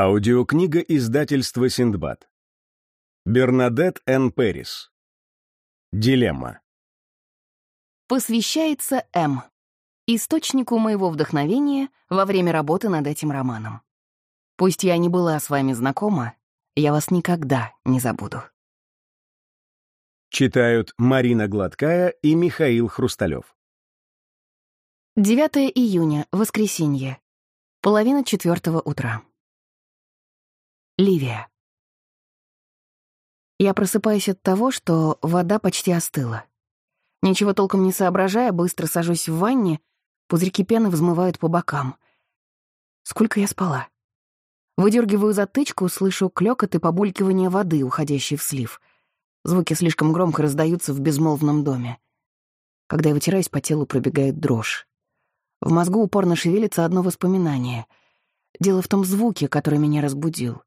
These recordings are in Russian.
Аудиокнига издательства Синдбад. Бернадет Н. Перрис. Дилемма. Посвящается М. Источнику моего вдохновения во время работы над этим романом. Пусть я не была с вами знакома, я вас никогда не забуду. Читают Марина Гладкая и Михаил Хрусталев. 9 июня, воскресенье. Половина четвертого утра. Ливия. Я просыпаюсь от того, что вода почти остыла. Ничего толком не соображая, быстро сажусь в ванне, пузырьки пены взмывают по бокам. Сколько я спала? Выдергиваю затычку, слышу клёкот и побулькивание воды, уходящей в слив. Звуки слишком громко раздаются в безмолвном доме. Когда я вытираюсь, по телу пробегает дрожь. В мозгу упорно шевелится одно воспоминание. Дело в том звуке, который меня разбудил.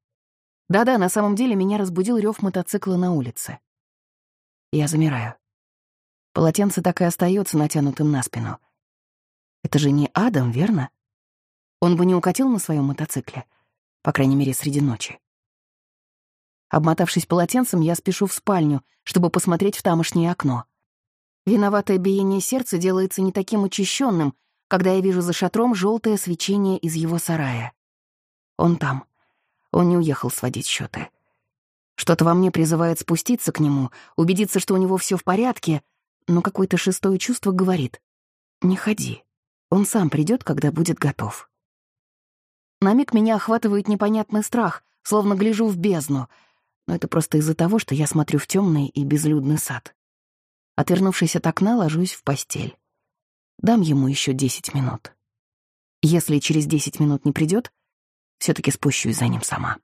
Да-да, на самом деле меня разбудил рев мотоцикла на улице. Я замираю. Полотенце так и остается натянутым на спину. Это же не Адам, верно? Он бы не укатил на своем мотоцикле, по крайней мере, среди ночи. Обмотавшись полотенцем, я спешу в спальню, чтобы посмотреть в тамошнее окно. Виноватое биение сердца делается не таким учащенным, когда я вижу за шатром желтое свечение из его сарая. Он там, он не уехал сводить счеты. Что-то во мне призывает спуститься к нему, убедиться, что у него все в порядке, но какое-то шестое чувство говорит «Не ходи, он сам придет, когда будет готов». На миг меня охватывает непонятный страх, словно гляжу в бездну, но это просто из-за того, что я смотрю в темный и безлюдный сад. Отвернувшись от окна, ложусь в постель. Дам ему еще десять минут. Если через десять минут не придет, все таки спущусь за ним сама.